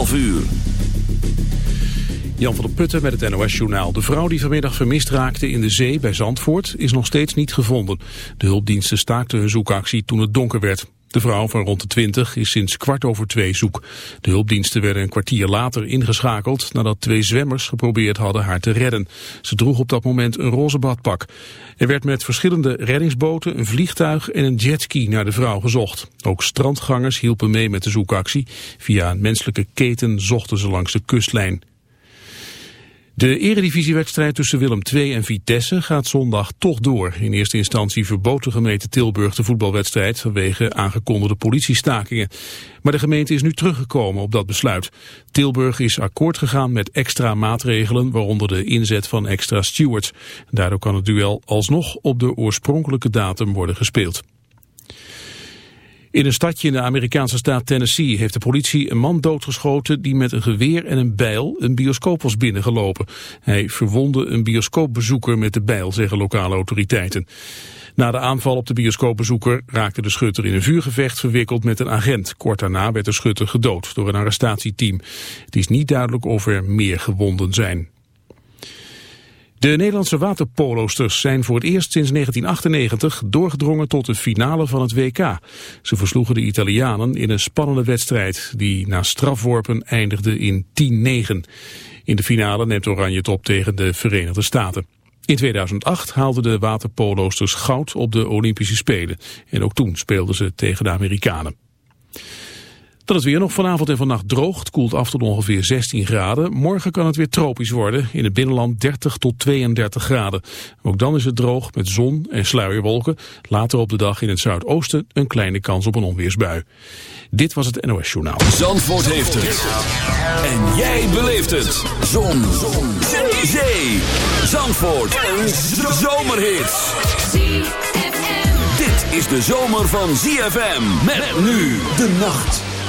11 uur. Jan van der Putten met het NOS-journaal. De vrouw die vanmiddag vermist raakte in de zee bij Zandvoort is nog steeds niet gevonden. De hulpdiensten staakten hun zoekactie toen het donker werd. De vrouw van rond de 20 is sinds kwart over twee zoek. De hulpdiensten werden een kwartier later ingeschakeld nadat twee zwemmers geprobeerd hadden haar te redden. Ze droeg op dat moment een roze badpak. Er werd met verschillende reddingsboten, een vliegtuig en een jetski naar de vrouw gezocht. Ook strandgangers hielpen mee met de zoekactie. Via een menselijke keten zochten ze langs de kustlijn. De eredivisiewedstrijd tussen Willem II en Vitesse gaat zondag toch door. In eerste instantie verbood de gemeente Tilburg de voetbalwedstrijd vanwege aangekondigde politiestakingen. Maar de gemeente is nu teruggekomen op dat besluit. Tilburg is akkoord gegaan met extra maatregelen, waaronder de inzet van extra stewards. Daardoor kan het duel alsnog op de oorspronkelijke datum worden gespeeld. In een stadje in de Amerikaanse staat Tennessee heeft de politie een man doodgeschoten die met een geweer en een bijl een bioscoop was binnengelopen. Hij verwonde een bioscoopbezoeker met de bijl, zeggen lokale autoriteiten. Na de aanval op de bioscoopbezoeker raakte de schutter in een vuurgevecht verwikkeld met een agent. Kort daarna werd de schutter gedood door een arrestatieteam. Het is niet duidelijk of er meer gewonden zijn. De Nederlandse waterpolosters zijn voor het eerst sinds 1998 doorgedrongen tot de finale van het WK. Ze versloegen de Italianen in een spannende wedstrijd die na strafworpen eindigde in 10-9. In de finale neemt Oranje het op tegen de Verenigde Staten. In 2008 haalden de waterpolosters goud op de Olympische Spelen. En ook toen speelden ze tegen de Amerikanen. Dan is weer nog vanavond en vannacht droog. Het koelt af tot ongeveer 16 graden. Morgen kan het weer tropisch worden. In het binnenland 30 tot 32 graden. Ook dan is het droog met zon en sluierwolken. Later op de dag in het zuidoosten een kleine kans op een onweersbui. Dit was het NOS Journaal. Zandvoort heeft het. En jij beleeft het. Zon. zon. Zee. Zandvoort. Een zomerhit. Dit is de zomer van ZFM. Met nu de nacht.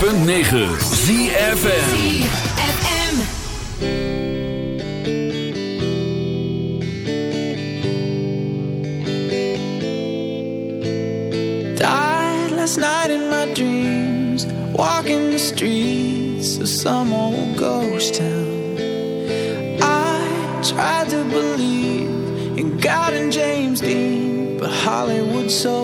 106.9 ZFN last night in my dreams Walking the streets of some old ghost town. I tried to believe in God and James Dean But Hollywood so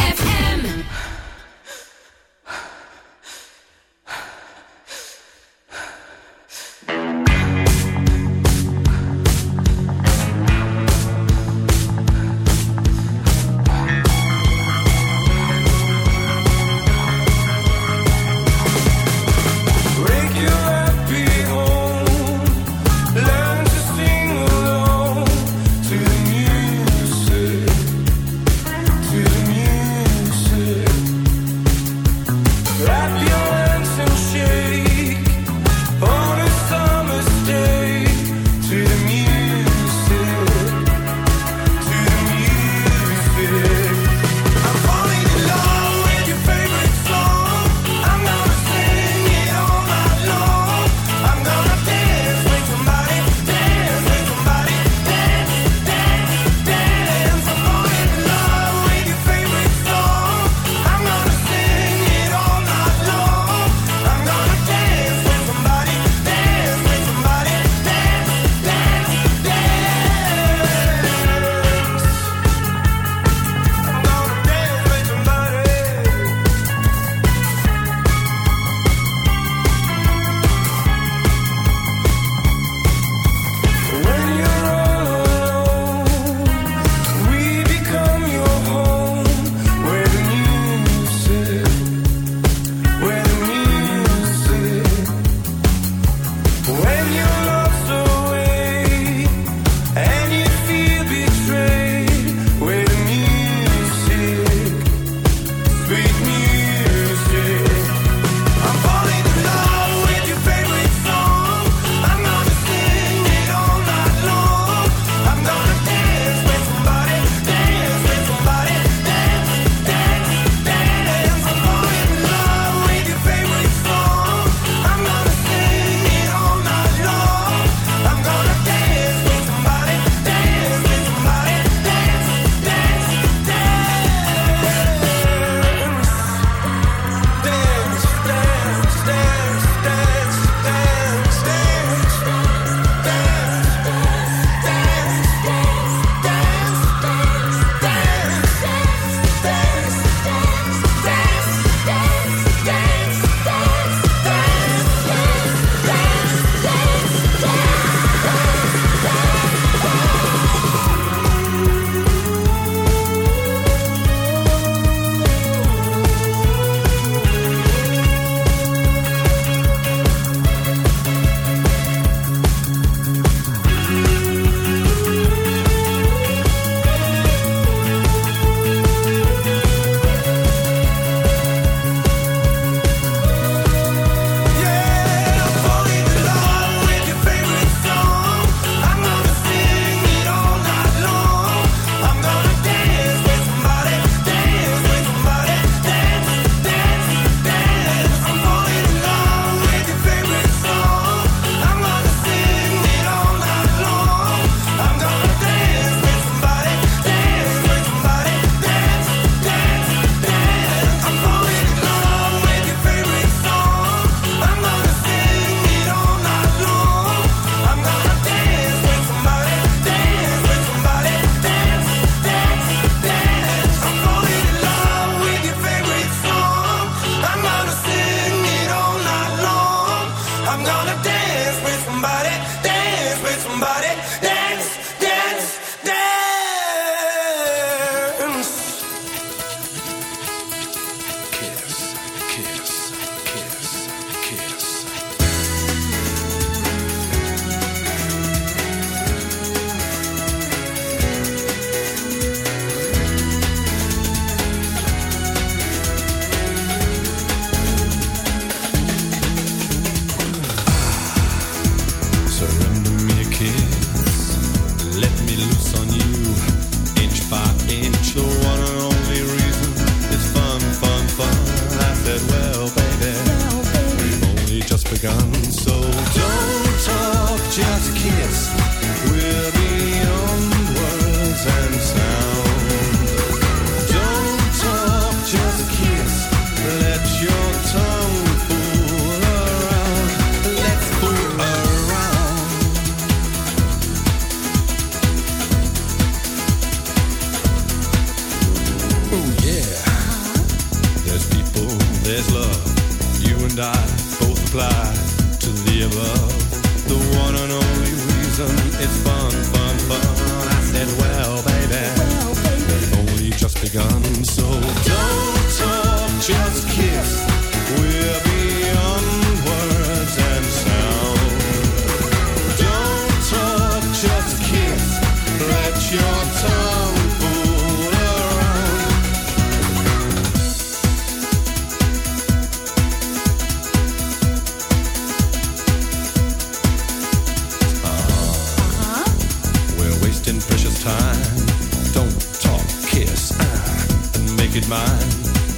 mine.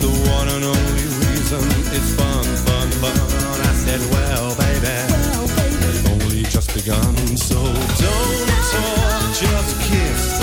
The one and only reason is fun, fun, fun. I said, well, baby, well, baby. they've only just begun, so don't talk, just kiss.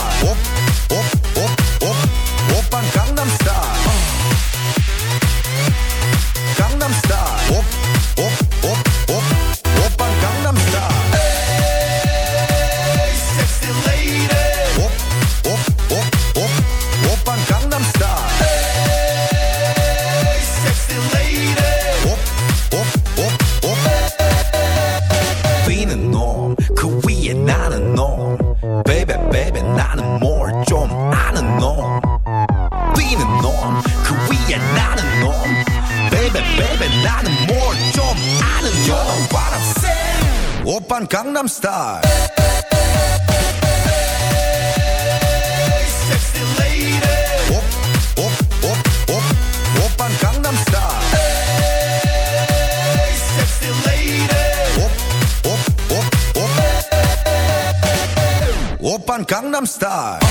star.